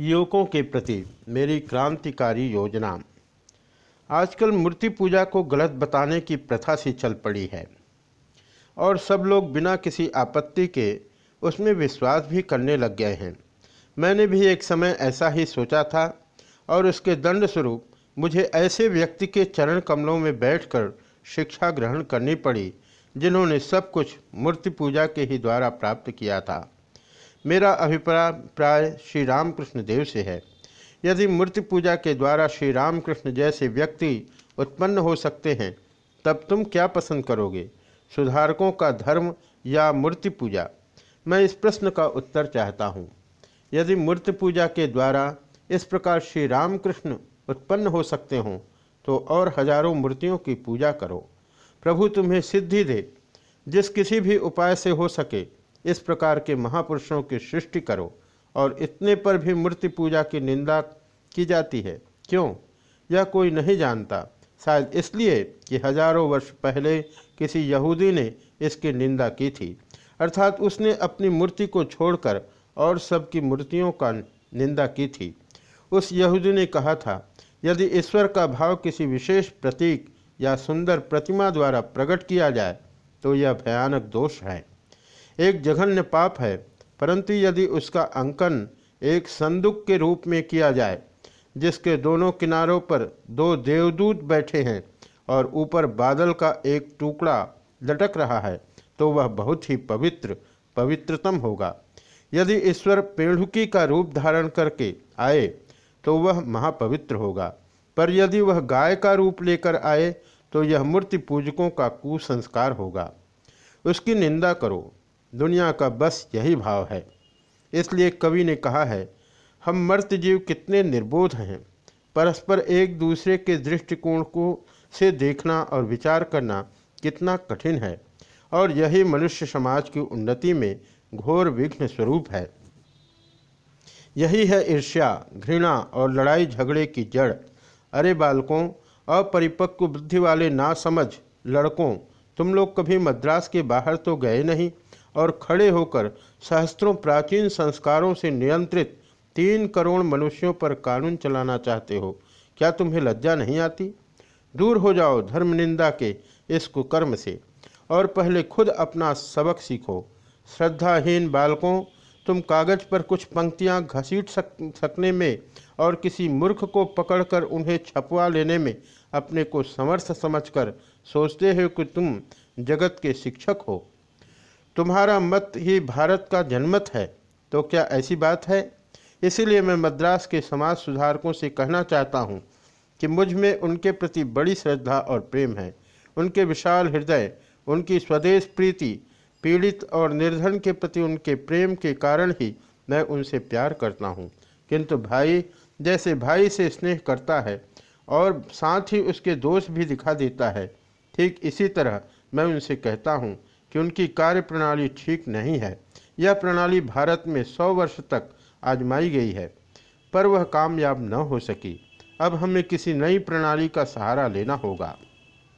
युवकों के प्रति मेरी क्रांतिकारी योजना। आजकल मूर्ति पूजा को गलत बताने की प्रथा सी चल पड़ी है। और सब लोग बिना किसी आपत्ति के उसमें विश्वास भी करने लग गए हैं। मैंने भी एक समय ऐसा ही सोचा था और उसके दंड स्वरूप मुझे ऐसे व्यक्ति के चरण कमलों में बैठकर शिक्षा ग्रहण करनी पड़ी, जिन्होंने सब कुछ मूर्ति पूजा के ही द्वारा प्राप्त किया था। मेरा अभिप्राय प्राय श्री रामकृष्ण देव से है। यदि मूर्ति पूजा के द्वारा श्री रामकृष्ण जैसे व्यक्ति उत्पन्न हो सकते हैं, तब तुम क्या पसंद करोगे? सुधारकों का धर्म या मूर्ति पूजा? मैं इस प्रश्न का उत्तर चाहता हूँ। यदि मूर्ति पूजा के द्वारा इस प्रकार श्री रामकृष्ण उत्पन्न हो सकते हों तो और हज़ारों मूर्तियों की पूजा करो। प्रभु तुम्हें सिद्धि दे। जिस किसी भी उपाय से हो सके इस प्रकार के महापुरुषों की सृष्टि करो और इतने पर भी मूर्ति पूजा की निंदा की जाती है। क्यों? यह कोई नहीं जानता। शायद इसलिए कि हज़ारों वर्ष पहले किसी यहूदी ने इसकी निंदा की थी। अर्थात उसने अपनी मूर्ति को छोड़कर और सबकी मूर्तियों का निंदा की थी। उस यहूदी ने कहा था, यदि ईश्वर का भाव किसी विशेष प्रतीक या सुंदर प्रतिमा द्वारा प्रकट किया जाए तो यह भयानक दोष है। एक जघन्य पाप है, परंतु यदि उसका अंकन एक संदूक के रूप में किया जाए, जिसके दोनों किनारों पर दो देवदूत बैठे हैं और ऊपर बादल का एक टुकड़ा लटक रहा है तो वह बहुत ही पवित्र, पवित्रतम होगा। यदि ईश्वर पेड़ुकी का रूप धारण करके आए तो वह महापवित्र होगा। पर यदि वह गाय का रूप लेकर आए तो यह मूर्ति पूजकों का कुसंस्कार होगा। उसकी निंदा करो। दुनिया का बस यही भाव है। इसलिए कवि ने कहा है, हम मर्त जीव कितने निर्बोध हैं। परस्पर एक दूसरे के दृष्टिकोण को से देखना और विचार करना कितना कठिन है। और यही मनुष्य समाज की उन्नति में घोर विघ्न स्वरूप है। यही है ईर्ष्या, घृणा और लड़ाई झगड़े की जड़। अरे बालकों, अपरिपक्व बुद्धि वाले ना समझ लड़कों, तुम लोग कभी मद्रास के बाहर तो गए नहीं? और खड़े होकर सहस्त्रों प्राचीन संस्कारों से नियंत्रित तीन करोड़ मनुष्यों पर कानून चलाना चाहते हो। क्या तुम्हें लज्जा नहीं आती? दूर हो जाओ धर्म निंदा के इस कुकर्म से और पहले खुद अपना सबक सीखो। श्रद्धाहीन बालकों तुम कागज़ पर कुछ पंक्तियाँ घसीट सक, सकने में और किसी मूर्ख को पकड़कर उन्हें छपवा लेने में अपने को समर्थ समझकर सोचते हो कि तुम जगत के शिक्षक हो। तुम्हारा मत ही भारत का जनमत है। तो क्या ऐसी बात है? इसीलिए मैं मद्रास के समाज सुधारकों से कहना चाहता हूँ कि मुझमें उनके प्रति बड़ी श्रद्धा और प्रेम है। उनके विशाल हृदय, उनकी स्वदेश प्रीति, पीड़ित और निर्धन के प्रति उनके प्रेम के कारण ही मैं उनसे प्यार करता हूँ। किंतु भाई, जैसे भाई से स्नेह करता है और साथ ही उसके दोष भी दिखा देता है, ठीक इसी तरह मैं उनसे कहता हूँ कि उनकी कार्य प्रणाली ठीक नहीं है। यह प्रणाली भारत में सौ वर्ष तक आजमाई गई है, पर वह कामयाब न हो सकी। अब हमें किसी नई प्रणाली का सहारा लेना होगा।